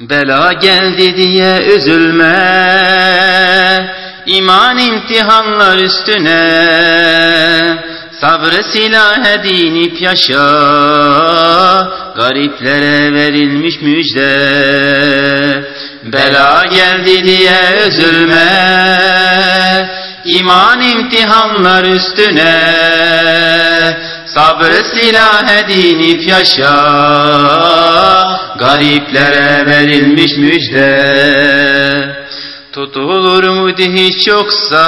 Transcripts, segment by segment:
Bela geldi diye üzülme. İman imtihanlar üstüne. Sabrı silah edinip yaşa. Gariplere verilmiş müjde. Bela geldi diye üzülme. İman imtihanlar üstüne. Sabrı silah edinip yaşa Gariplere verilmiş müjde. Tutulur muydu hiç yoksa?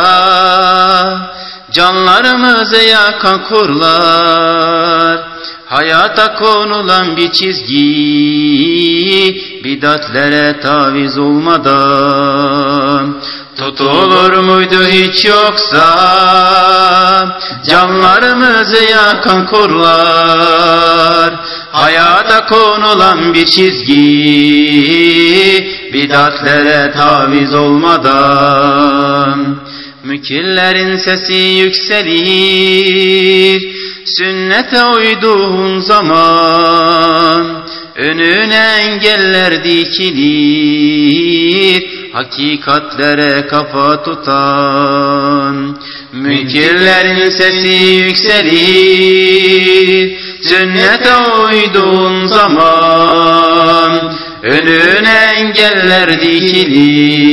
Canlarımızı yakan kurlar. Hayata konulan bir çizgi. Bidatlere taviz olmadan. Tutulur muydu hiç yoksa? Canlarımızı yakan kurlar Konulan bir çizgi. Bidatlere taviz olmadan Mükillerin sesi yükselir. Sünnete uyduğun zaman Önüne engeller dikilir. Hakikatlere kafa tutan Münkirlerin sesi yükselir Sünnete uyduğun zaman Önüne engeller dikilir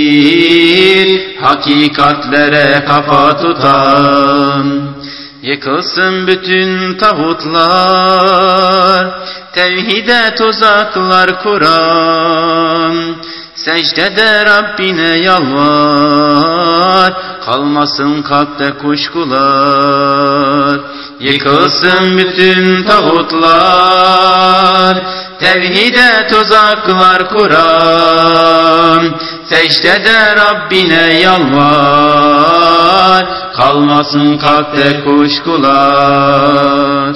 Hakikatlere kafa tutan. Yıkılsın bütün tağutlar Tevhide tuzaklar kuran. Secdede Rabbine yalvar Kalmasın kalpte kuşkular Yıkılsın bütün tağutlar Tevhide tuzaklar kuran. Secdede Rabbine yalvar Kalmasın kalpte kuşkular